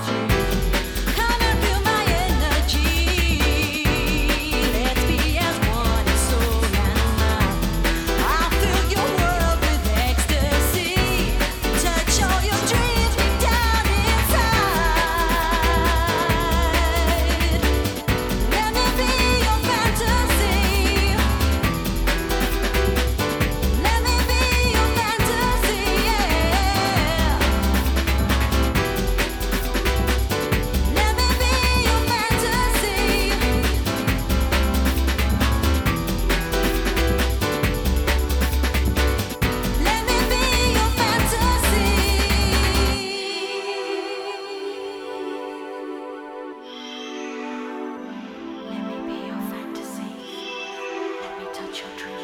free. 求助。